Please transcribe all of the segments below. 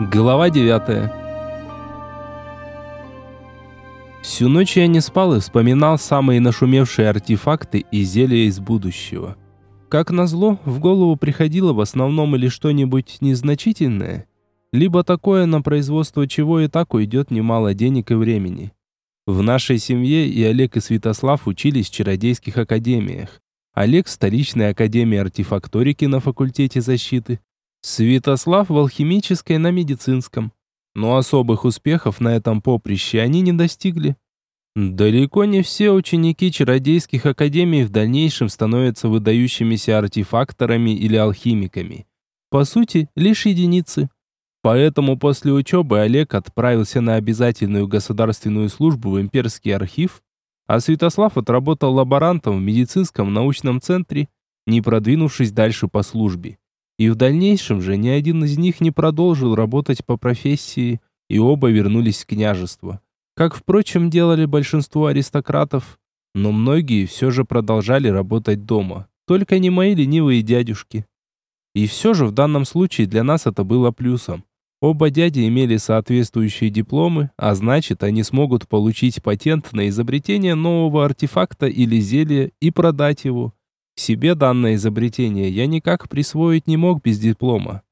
Глава 9 Всю ночь я не спал и вспоминал самые нашумевшие артефакты и зелья из будущего. Как назло, в голову приходило в основном или что-нибудь незначительное, либо такое, на производство чего и так уйдет немало денег и времени. В нашей семье и Олег и Святослав учились в чародейских академиях. Олег в столичной академии артефакторики на факультете защиты, Святослав в алхимической на медицинском. Но особых успехов на этом поприще они не достигли. Далеко не все ученики чародейских академий в дальнейшем становятся выдающимися артефакторами или алхимиками. По сути, лишь единицы. Поэтому после учебы Олег отправился на обязательную государственную службу в имперский архив, а Святослав отработал лаборантом в медицинском научном центре, не продвинувшись дальше по службе. И в дальнейшем же ни один из них не продолжил работать по профессии, и оба вернулись в княжество. Как, впрочем, делали большинство аристократов, но многие все же продолжали работать дома. Только не мои ленивые дядюшки. И все же в данном случае для нас это было плюсом. Оба дяди имели соответствующие дипломы, а значит, они смогут получить патент на изобретение нового артефакта или зелья и продать его. Себе данное изобретение я никак присвоить не мог без диплома.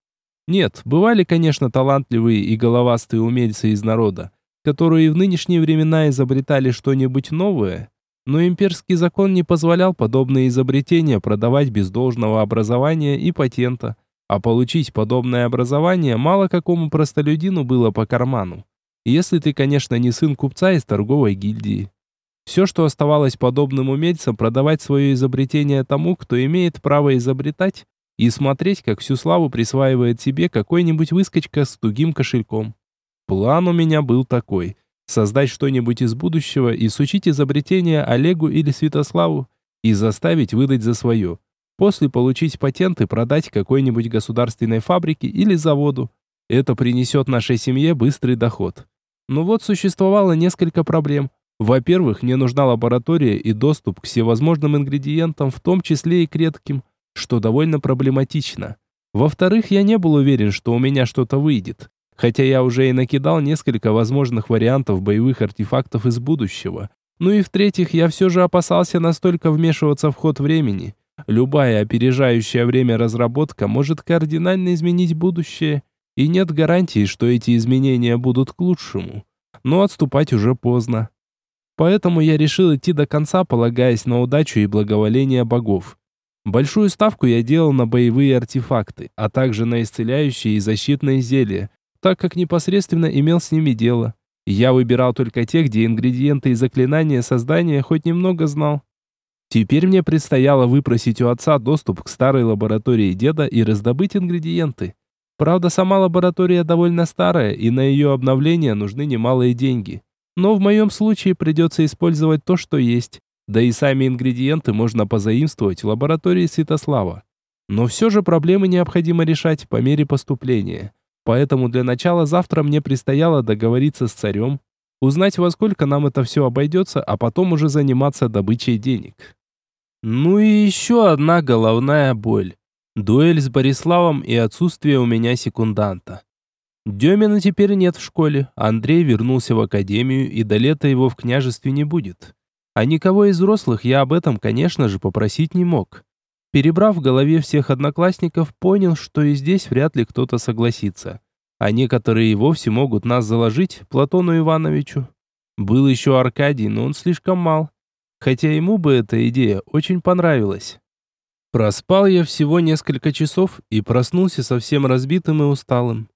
Нет, бывали, конечно, талантливые и головастые умельцы из народа, которые в нынешние времена изобретали что-нибудь новое, но имперский закон не позволял подобные изобретения продавать без должного образования и патента, а получить подобное образование мало какому простолюдину было по карману. Если ты, конечно, не сын купца из торговой гильдии. Все, что оставалось подобным умельцам, продавать свое изобретение тому, кто имеет право изобретать, и смотреть, как всю славу присваивает себе какой-нибудь выскочка с тугим кошельком. План у меня был такой. Создать что-нибудь из будущего и сучить изобретение Олегу или Святославу и заставить выдать за свое. После получить патент и продать какой-нибудь государственной фабрике или заводу. Это принесет нашей семье быстрый доход. Но вот существовало несколько проблем – во-первых, мне нужна лаборатория и доступ к всевозможным ингредиентам, в том числе и к редким, что довольно проблематично. Во-вторых, я не был уверен, что у меня что-то выйдет, хотя я уже и накидал несколько возможных вариантов боевых артефактов из будущего. Ну и в-третьих, я все же опасался настолько вмешиваться в ход времени. Любая опережающая время разработка может кардинально изменить будущее, и нет гарантии, что эти изменения будут к лучшему. Но отступать уже поздно. Поэтому я решил идти до конца, полагаясь на удачу и благоволение богов. Большую ставку я делал на боевые артефакты, а также на исцеляющие и защитные зелья, так как непосредственно имел с ними дело. Я выбирал только те, где ингредиенты и заклинания создания хоть немного знал. Теперь мне предстояло выпросить у отца доступ к старой лаборатории деда и раздобыть ингредиенты. Правда, сама лаборатория довольно старая, и на ее обновление нужны немалые деньги. Но в моем случае придется использовать то, что есть. Да и сами ингредиенты можно позаимствовать в лаборатории Святослава. Но все же проблемы необходимо решать по мере поступления. Поэтому для начала завтра мне предстояло договориться с царем, узнать во сколько нам это все обойдется, а потом уже заниматься добычей денег. Ну и еще одна головная боль. Дуэль с Бориславом и отсутствие у меня секунданта. Демина теперь нет в школе, Андрей вернулся в академию, и до лета его в княжестве не будет. А никого из взрослых я об этом, конечно же, попросить не мог. Перебрав в голове всех одноклассников, понял, что и здесь вряд ли кто-то согласится. А некоторые и вовсе могут нас заложить, Платону Ивановичу. Был еще Аркадий, но он слишком мал. Хотя ему бы эта идея очень понравилась. Проспал я всего несколько часов и проснулся совсем разбитым и усталым.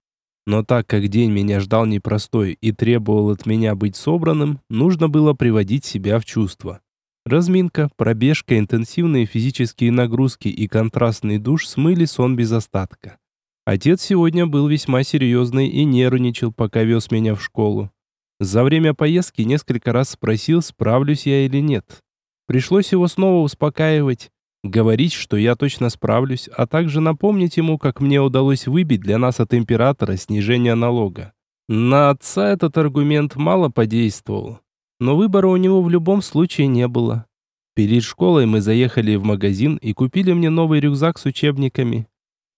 Но так как день меня ждал непростой и требовал от меня быть собранным, нужно было приводить себя в чувство. Разминка, пробежка, интенсивные физические нагрузки и контрастный душ смыли сон без остатка. Отец сегодня был весьма серьезный и нервничал, пока вез меня в школу. За время поездки несколько раз спросил, справлюсь я или нет. Пришлось его снова успокаивать, говорить, что я точно справлюсь, а также напомнить ему, как мне удалось выбить для нас от императора снижение налога. На отца этот аргумент мало подействовал, но выбора у него в любом случае не было. Перед школой мы заехали в магазин и купили мне новый рюкзак с учебниками.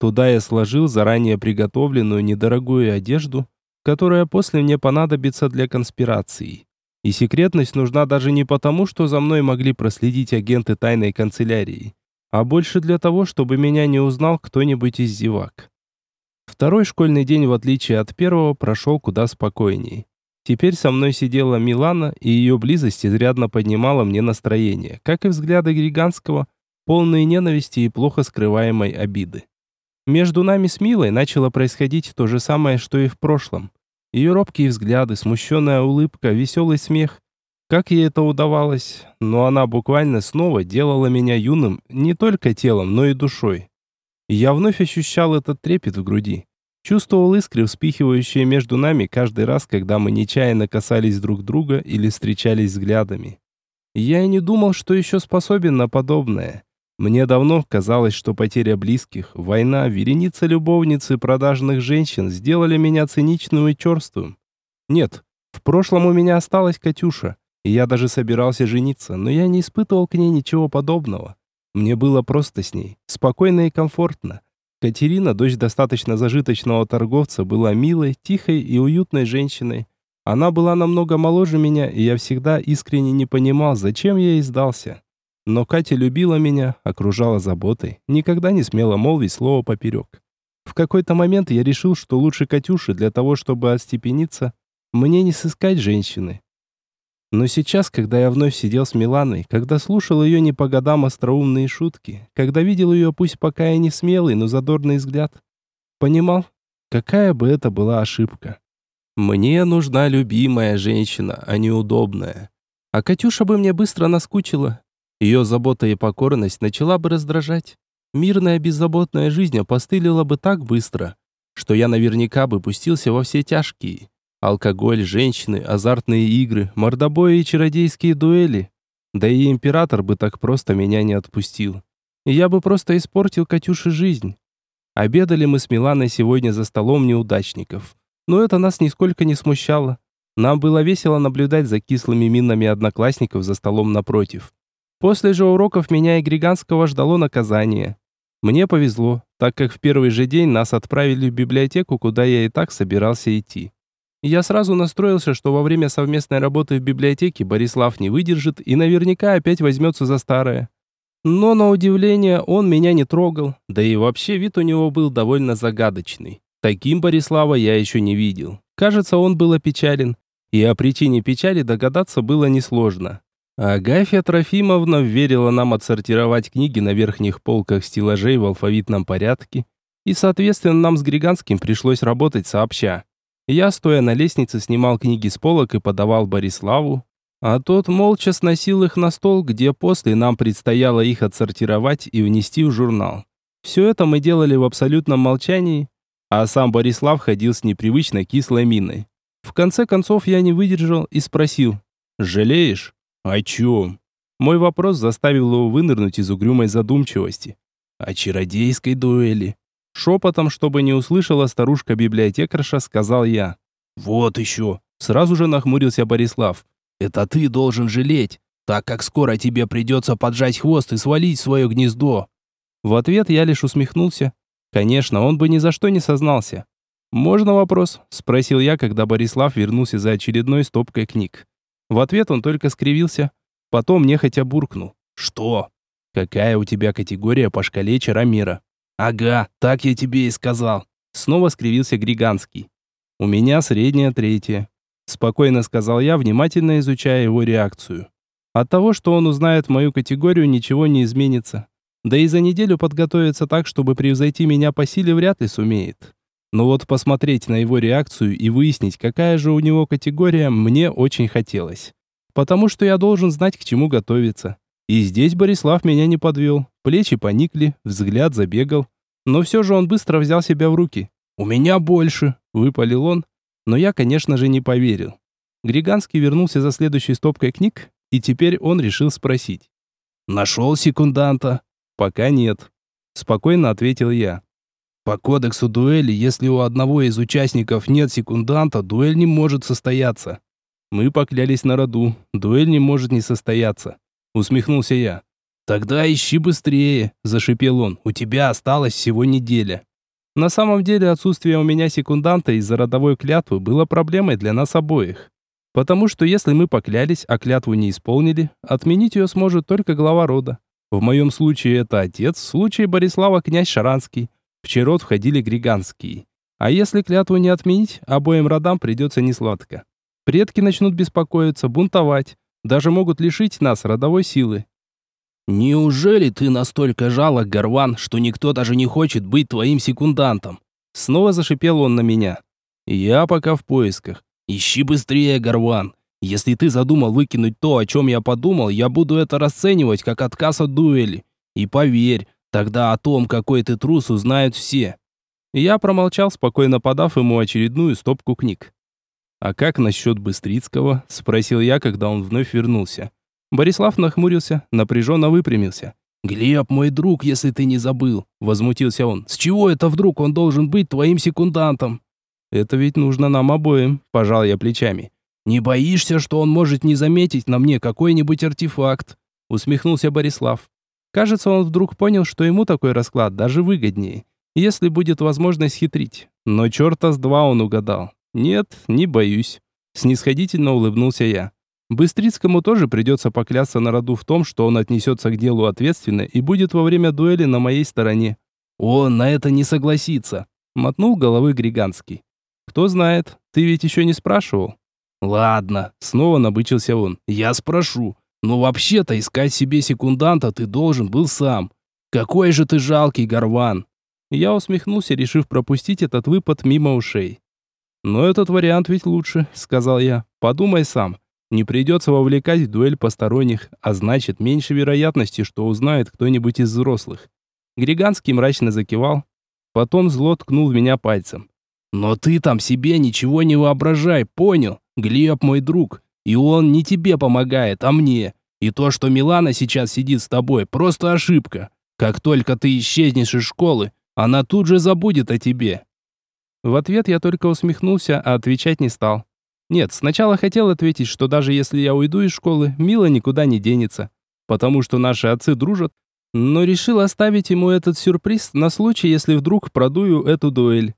Туда я сложил заранее приготовленную недорогую одежду, которая после мне понадобится для конспирации. И секретность нужна даже не потому, что за мной могли проследить агенты тайной канцелярии, а больше для того, чтобы меня не узнал кто-нибудь из зевак. Второй школьный день, в отличие от первого, прошел куда спокойней. Теперь со мной сидела Милана, и ее близость изрядно поднимала мне настроение, как и взгляды Григанского, полные ненависти и плохо скрываемой обиды. Между нами с Милой начало происходить то же самое, что и в прошлом. Ее робкие взгляды, смущенная улыбка, веселый смех. Как ей это удавалось? Но она буквально снова делала меня юным не только телом, но и душой. Я вновь ощущал этот трепет в груди. Чувствовал искры, вспихивающие между нами каждый раз, когда мы нечаянно касались друг друга или встречались взглядами. Я и не думал, что еще способен на подобное. Мне давно казалось, что потеря близких, война, вереница любовниц и продажных женщин сделали меня циничным и черствым. Нет, в прошлом у меня осталась Катюша, и я даже собирался жениться, но я не испытывал к ней ничего подобного. Мне было просто с ней, спокойно и комфортно. Катерина, дочь достаточно зажиточного торговца, была милой, тихой и уютной женщиной. Она была намного моложе меня, и я всегда искренне не понимал, зачем я ей сдался. Но Катя любила меня, окружала заботой, никогда не смела молвить слово поперек. В какой-то момент я решил, что лучше Катюши для того, чтобы остепениться, мне не сыскать женщины. Но сейчас, когда я вновь сидел с Миланой, когда слушал ее не по годам остроумные шутки, когда видел ее пусть пока и не смелый, но задорный взгляд, понимал, какая бы это была ошибка. Мне нужна любимая женщина, а не удобная. А Катюша бы мне быстро наскучила. Ее забота и покорность начала бы раздражать. Мирная беззаботная жизнь опостылила бы так быстро, что я наверняка бы пустился во все тяжкие. Алкоголь, женщины, азартные игры, мордобои и чародейские дуэли. Да и император бы так просто меня не отпустил. я бы просто испортил Катюше жизнь. Обедали мы с Миланой сегодня за столом неудачников. Но это нас нисколько не смущало. Нам было весело наблюдать за кислыми минами одноклассников за столом напротив. После же уроков меня и Григанского ждало наказание. Мне повезло, так как в первый же день нас отправили в библиотеку, куда я и так собирался идти. Я сразу настроился, что во время совместной работы в библиотеке Борислав не выдержит и наверняка опять возьмется за старое. Но на удивление он меня не трогал, да и вообще вид у него был довольно загадочный. Таким Борислава я еще не видел. Кажется, он был опечален, и о причине печали догадаться было несложно. Агафья Трофимовна верила нам отсортировать книги на верхних полках стеллажей в алфавитном порядке, и, соответственно, нам с Григанским пришлось работать сообща. Я, стоя на лестнице, снимал книги с полок и подавал Бориславу, а тот молча сносил их на стол, где после нам предстояло их отсортировать и внести в журнал. Все это мы делали в абсолютном молчании, а сам Борислав ходил с непривычно кислой миной. В конце концов я не выдержал и спросил, «Жалеешь?» «О чем?» Мой вопрос заставил его вынырнуть из угрюмой задумчивости. «О чародейской дуэли», Шепотом, чтобы не услышала старушка-библиотекарша, сказал я. «Вот еще!» Сразу же нахмурился Борислав. «Это ты должен жалеть, так как скоро тебе придется поджать хвост и свалить свое гнездо». В ответ я лишь усмехнулся. Конечно, он бы ни за что не сознался. «Можно вопрос?» – спросил я, когда Борислав вернулся за очередной стопкой книг. В ответ он только скривился. Потом нехотя буркнул. «Что? Какая у тебя категория по шкале Чаромира?» «Ага, так я тебе и сказал». Снова скривился Григанский. «У меня средняя третья», — спокойно сказал я, внимательно изучая его реакцию. От того, что он узнает мою категорию, ничего не изменится. Да и за неделю подготовиться так, чтобы превзойти меня по силе, вряд ли сумеет. Но вот посмотреть на его реакцию и выяснить, какая же у него категория, мне очень хотелось. Потому что я должен знать, к чему готовиться. И здесь Борислав меня не подвел. Плечи поникли, взгляд забегал. Но все же он быстро взял себя в руки. «У меня больше!» – выпалил он. Но я, конечно же, не поверил. Григанский вернулся за следующей стопкой книг, и теперь он решил спросить. «Нашел секунданта?» «Пока нет», – спокойно ответил я. «По кодексу дуэли, если у одного из участников нет секунданта, дуэль не может состояться». Мы поклялись на роду, дуэль не может не состояться. Усмехнулся я. «Тогда ищи быстрее», – зашипел он. «У тебя осталось всего неделя». На самом деле отсутствие у меня секунданта из-за родовой клятвы было проблемой для нас обоих. Потому что если мы поклялись, а клятву не исполнили, отменить ее сможет только глава рода. В моем случае это отец, в случае Борислава князь Шаранский. В чей род входили Григанские. А если клятву не отменить, обоим родам придется несладко. Предки начнут беспокоиться, бунтовать, даже могут лишить нас родовой силы. «Неужели ты настолько жалок, Горван, что никто даже не хочет быть твоим секундантом?» Снова зашипел он на меня. «Я пока в поисках. Ищи быстрее, Горван. Если ты задумал выкинуть то, о чем я подумал, я буду это расценивать как отказ от дуэли. И поверь, тогда о том, какой ты трус, узнают все». Я промолчал, спокойно подав ему очередную стопку книг. «А как насчет Быстрицкого?» – спросил я, когда он вновь вернулся. Борислав нахмурился, напряженно выпрямился. «Глеб, мой друг, если ты не забыл», — возмутился он. «С чего это вдруг он должен быть твоим секундантом?» «Это ведь нужно нам обоим», — пожал я плечами. «Не боишься, что он может не заметить на мне какой-нибудь артефакт?» — усмехнулся Борислав. Кажется, он вдруг понял, что ему такой расклад даже выгоднее, если будет возможность хитрить. Но черта с два он угадал. «Нет, не боюсь», — снисходительно улыбнулся я. Быстрицкому тоже придется поклясться на роду в том, что он отнесется к делу ответственно и будет во время дуэли на моей стороне. «Он на это не согласится», — мотнул головой Григанский. «Кто знает, ты ведь еще не спрашивал». «Ладно», — снова набычился он, — «я спрошу. Но вообще-то искать себе секунданта ты должен был сам. Какой же ты жалкий горван!» Я усмехнулся, решив пропустить этот выпад мимо ушей. «Но этот вариант ведь лучше», — сказал я. «Подумай сам. Не придется вовлекать в дуэль посторонних, а значит, меньше вероятности, что узнает кто-нибудь из взрослых. Григанский мрачно закивал, потом зло ткнул в меня пальцем. «Но ты там себе ничего не воображай, понял? Глеб мой друг, и он не тебе помогает, а мне. И то, что Милана сейчас сидит с тобой, просто ошибка. Как только ты исчезнешь из школы, она тут же забудет о тебе». В ответ я только усмехнулся, а отвечать не стал. Нет, сначала хотел ответить, что даже если я уйду из школы, Мила никуда не денется, потому что наши отцы дружат, но решил оставить ему этот сюрприз на случай, если вдруг продую эту дуэль.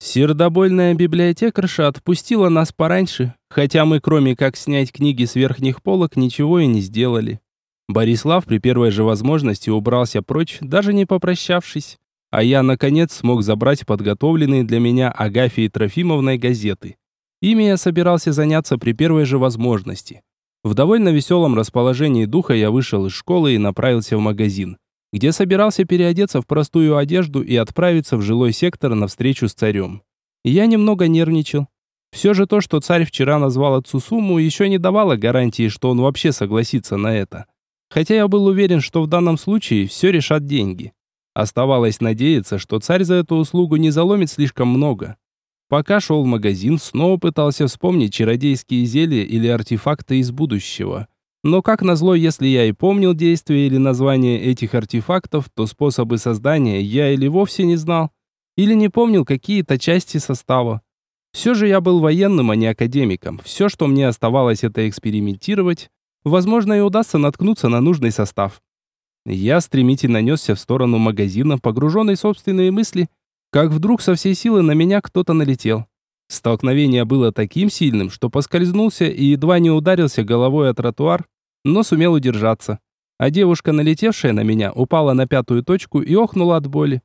Сердобольная библиотекарша отпустила нас пораньше, хотя мы, кроме как снять книги с верхних полок, ничего и не сделали. Борислав при первой же возможности убрался прочь, даже не попрощавшись, а я, наконец, смог забрать подготовленные для меня Агафией Трофимовной газеты. Ими я собирался заняться при первой же возможности. В довольно веселом расположении духа я вышел из школы и направился в магазин, где собирался переодеться в простую одежду и отправиться в жилой сектор на встречу с царем. Я немного нервничал. Все же то, что царь вчера назвал отцу сумму, еще не давало гарантии, что он вообще согласится на это. Хотя я был уверен, что в данном случае все решат деньги. Оставалось надеяться, что царь за эту услугу не заломит слишком много. Пока шел в магазин, снова пытался вспомнить чародейские зелья или артефакты из будущего. Но как назло, если я и помнил действия или название этих артефактов, то способы создания я или вовсе не знал, или не помнил какие-то части состава. Все же я был военным, а не академиком. Все, что мне оставалось, это экспериментировать. Возможно, и удастся наткнуться на нужный состав. Я стремительно несся в сторону магазина, погруженный в собственные мысли, как вдруг со всей силы на меня кто-то налетел. Столкновение было таким сильным, что поскользнулся и едва не ударился головой о тротуар, но сумел удержаться. А девушка, налетевшая на меня, упала на пятую точку и охнула от боли.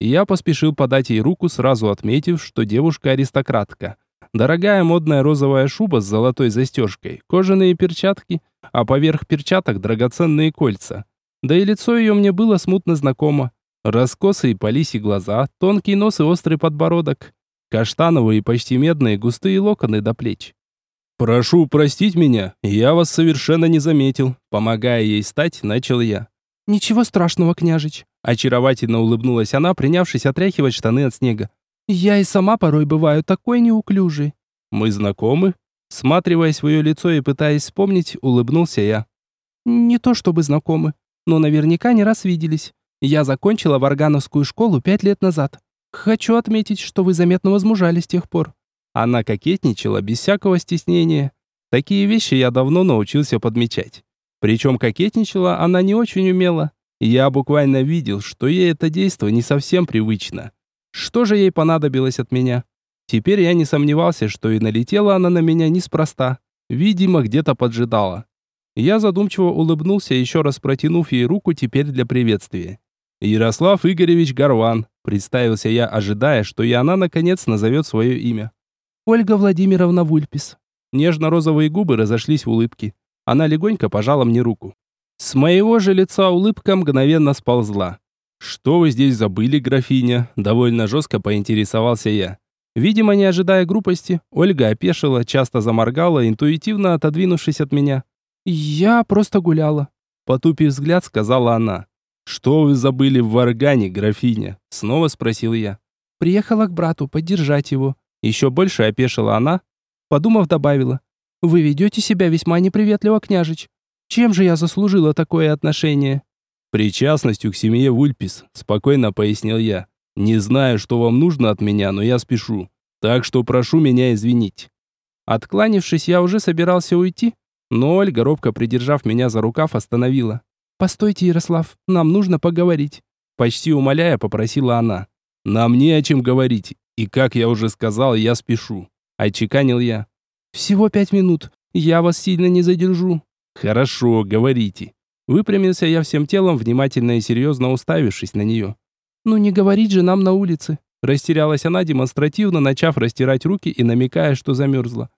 Я поспешил подать ей руку, сразу отметив, что девушка аристократка. Дорогая модная розовая шуба с золотой застежкой, кожаные перчатки, а поверх перчаток драгоценные кольца. Да и лицо ее мне было смутно знакомо. Раскосые по лисе глаза, тонкий нос и острый подбородок. Каштановые, почти медные, густые локоны до плеч. «Прошу простить меня, я вас совершенно не заметил». Помогая ей стать, начал я. «Ничего страшного, княжич», — очаровательно улыбнулась она, принявшись отряхивать штаны от снега. «Я и сама порой бываю такой неуклюжий». «Мы знакомы?» Сматриваясь в ее лицо и пытаясь вспомнить, улыбнулся я. «Не то чтобы знакомы, но наверняка не раз виделись. Я закончила Варгановскую школу пять лет назад. Хочу отметить, что вы заметно возмужали с тех пор». Она кокетничала без всякого стеснения. Такие вещи я давно научился подмечать. Причем кокетничала она не очень умело. Я буквально видел, что ей это действо не совсем привычно. Что же ей понадобилось от меня? Теперь я не сомневался, что и налетела она на меня неспроста. Видимо, где-то поджидала. Я задумчиво улыбнулся, еще раз протянув ей руку теперь для приветствия. «Ярослав Игоревич Горван», — представился я, ожидая, что и она, наконец, назовет свое имя. «Ольга Владимировна Вульпис». Нежно-розовые губы разошлись в улыбке. Она легонько пожала мне руку. С моего же лица улыбка мгновенно сползла. «Что вы здесь забыли, графиня?» Довольно жестко поинтересовался я. Видимо, не ожидая грубости, Ольга опешила, часто заморгала, интуитивно отодвинувшись от меня. «Я просто гуляла», — потупив взгляд, сказала она. «Что вы забыли в Варгане, графиня?» — снова спросил я. «Приехала к брату поддержать его». Еще больше опешила она, подумав, добавила. «Вы ведете себя весьма неприветливо, княжич. Чем же я заслужила такое отношение?» «Причастностью к семье Вульпис», — спокойно пояснил я. «Не знаю, что вам нужно от меня, но я спешу. Так что прошу меня извинить». Откланившись, я уже собирался уйти, но Ольга, робко придержав меня за рукав, остановила. «Постойте, Ярослав, нам нужно поговорить». Почти умоляя, попросила она. «Нам не о чем говорить, и, как я уже сказал, я спешу», — отчеканил я. «Всего пять минут, я вас сильно не задержу». «Хорошо, говорите». Выпрямился я всем телом, внимательно и серьезно уставившись на нее. «Ну не говорить же нам на улице». Растерялась она демонстративно, начав растирать руки и намекая, что замерзла.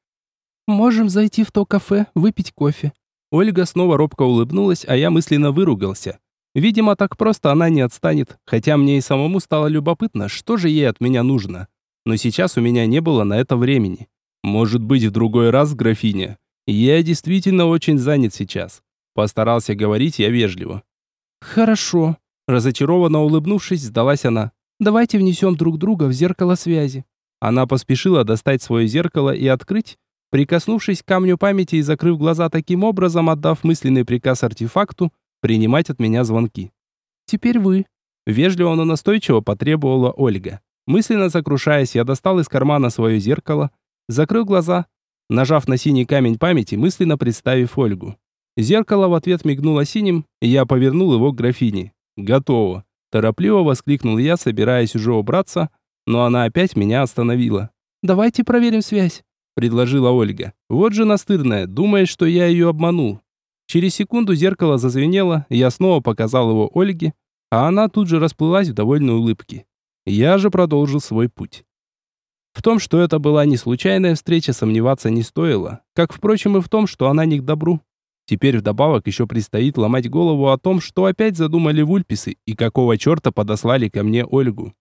«Можем зайти в то кафе, выпить кофе». Ольга снова робко улыбнулась, а я мысленно выругался. Видимо, так просто она не отстанет, хотя мне и самому стало любопытно, что же ей от меня нужно. Но сейчас у меня не было на это времени. Может быть, в другой раз, графиня. Я действительно очень занят сейчас. Постарался говорить я вежливо. Хорошо. Разочарованно улыбнувшись, сдалась она. Давайте внесем друг друга в зеркало связи. Она поспешила достать свое зеркало и открыть, прикоснувшись к камню памяти и закрыв глаза таким образом, отдав мысленный приказ артефакту принимать от меня звонки. «Теперь вы». Вежливо, но настойчиво потребовала Ольга. Мысленно сокрушаясь, я достал из кармана свое зеркало, закрыл глаза, нажав на синий камень памяти, мысленно представив Ольгу. Зеркало в ответ мигнуло синим, и я повернул его к графине. «Готово!» Торопливо воскликнул я, собираясь уже убраться, но она опять меня остановила. «Давайте проверим связь», — предложила Ольга. «Вот же настырная, думает, что я ее обманул». Через секунду зеркало зазвенело, я снова показал его Ольге, а она тут же расплылась в довольной улыбке. Я же продолжил свой путь. В том, что это была не случайная встреча, сомневаться не стоило, как, впрочем, и в том, что она не к добру. Теперь вдобавок еще предстоит ломать голову о том, что опять задумали вульписы и какого черта подослали ко мне Ольгу.